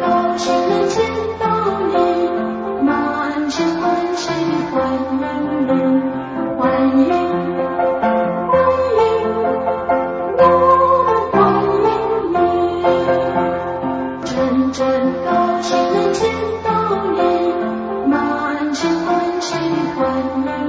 高兴能见到你满心欢喜欢迎你欢迎欢迎我们欢迎你真正高兴能见到你满心欢喜欢迎